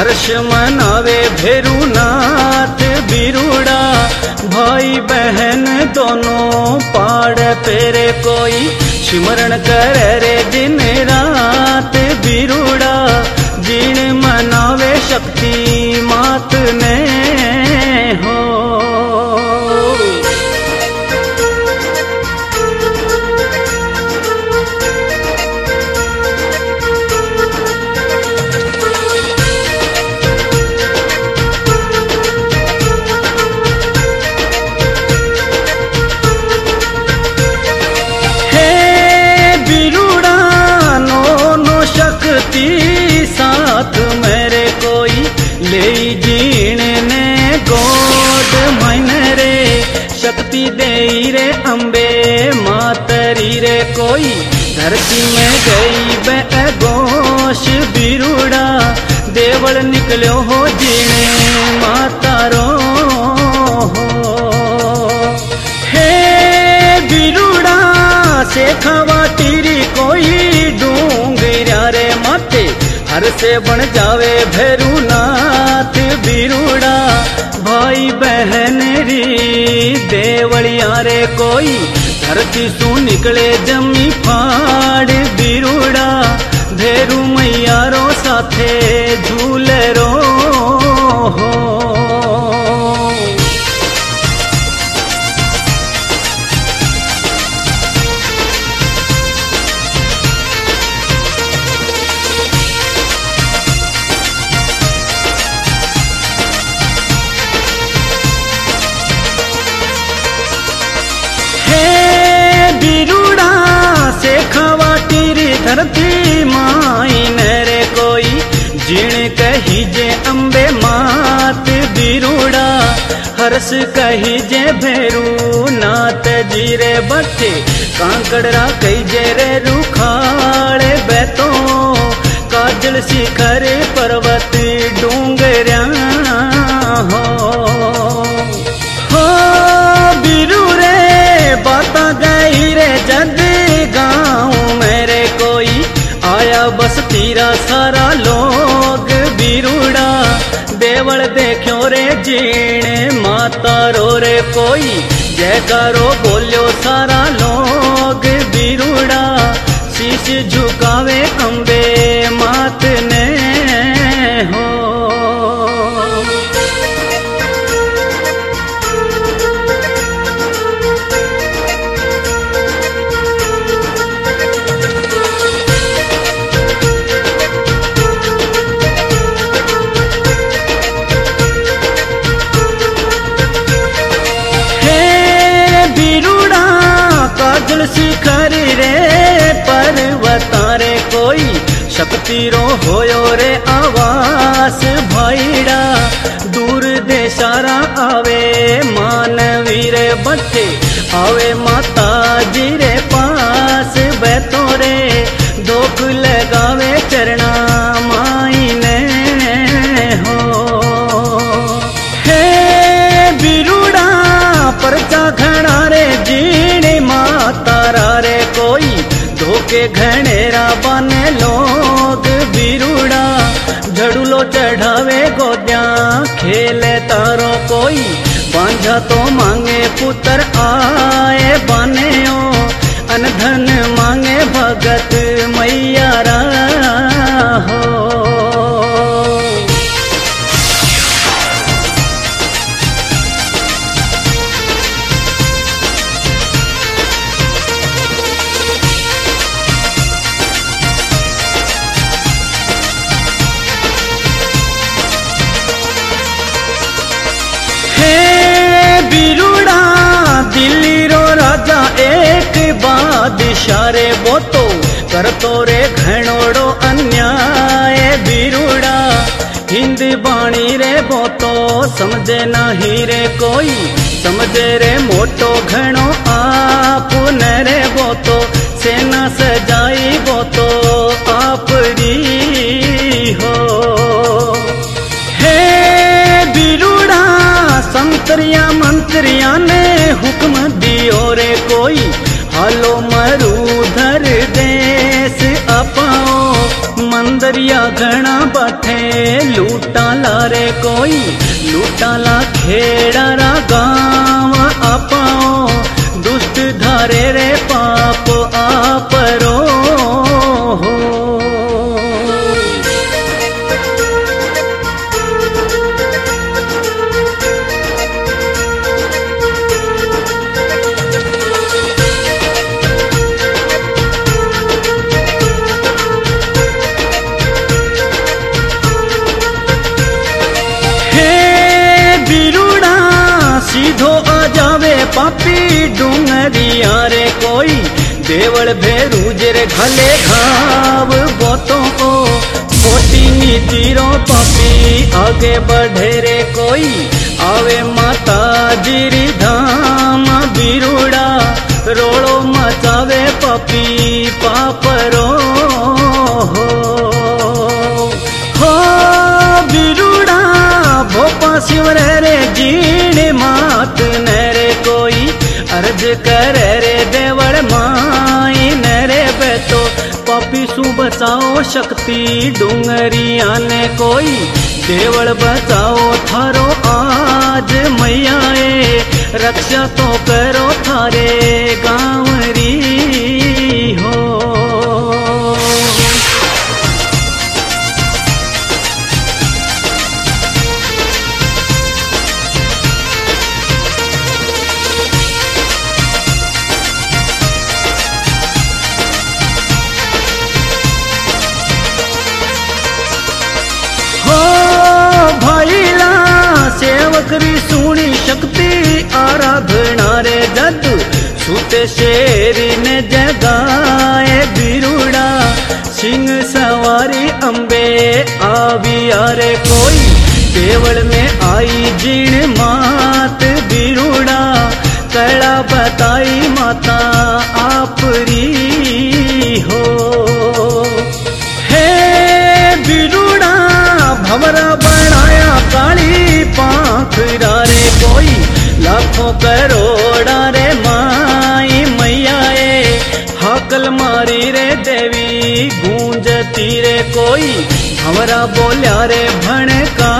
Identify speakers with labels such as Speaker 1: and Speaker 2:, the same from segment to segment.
Speaker 1: हर्ष मनावे भेरुनाथ बिरुड़ा भाई बहन दोनों पाड़ पेरे कोई सिमरण कर रे दिन रात बिरुड़ा जीण मनावे शक्ति मात ने धरती में गई बेगोश बिरुड़ा, देवल निकलो हो जीणे माता रो हो। बिरुड़ा से खावा टीरी कोई डूंगरिया रे माथे हर से बन जावे भैरुनाथ बिरुड़ा। भाई बहन री देवलिया रे कोई धरती सू निकले जमी फाड़ बिरुड़ा भेरू मैया रो साथे झूले रो धरती माई नरे कोई, जिण कही जे अम्बे मात बिरुड़ा हर्ष कही जे भेरू नात जीरे बच्चे कांकड़रा कही जे रे रुखाड़े बैतो, काजल शिखर पर्वत डूंगरिया हो। बस तीरा सारा लोग बिरुड़ा। देवल देखो रे जीणे, माता रो रे कोई। जयकारो बोलियो सारा काजल शिखर रे पर्वता रे कोई शक्ति रो होयो रे आवास भाईड़ा दूर देशारा आवे, मानवीर बच्चे, आवे माता तारो कोई बांझा तो मांगे पुत्र बादशाह रे वो तो करतो रे घणोड़ो अन्याय बिरुड़ा। हिंद बाणी रे वो तो समझे नहीं रे कोई, समझे रे मोटो घणो आप नरे रे वो तो सेना सजाई वो डुंगरिया घना बठे, लूटा लारे कोई, लूटा ला खेड़ा रा गाँव आपाओ, दुष्ट धारे रे पाप आपरो हो पापी डूंगरिया रे कोई, देवल भेरू जेरे घले घाव बोतों को। खोटी नीतिरो पापी आगे बढ़े रे कोई, आवे माता जीरी अर्ज़ कर रे देवर माए नरे बेतो पापी सु बचाओ शक्ति, डूंगरिया ने कोई देवर बचाओ। थारो आज मैया रक्षा तो करो थारे गावरी आराधना रे जादू, सूते शेरी ने जगाए बिरुड़ा। सिंह सवारी अंबे आवी आरे कोई केवल में आई जीण मात बिरुड़ा। कला बताई माता आपरी हो। हे बिरुड़ा, भवर कोई हमारा बोल्या रे भण का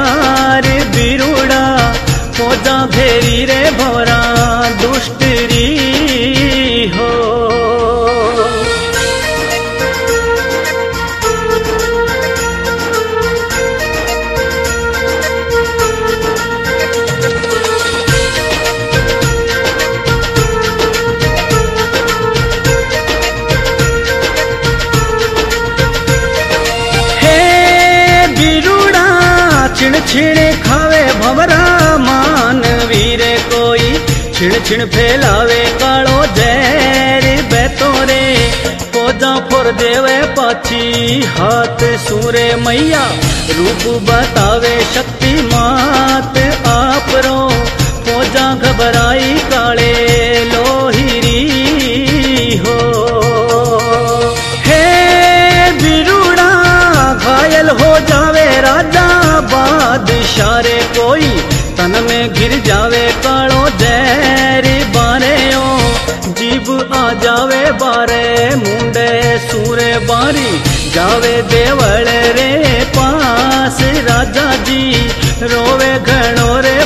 Speaker 1: छिण खावे भवरा मान वीरे कोई। छिण छिण फैलावे कालो जैर बेतोरे पौधा फोर देवे पाची हाथ सूरे मैया। रूप बतावे शक्ति मात आप रो। पौधा घबराई का बारे मुंडे सूरे बारी जावे देवल रे पास राजा जी रोवे घणो रे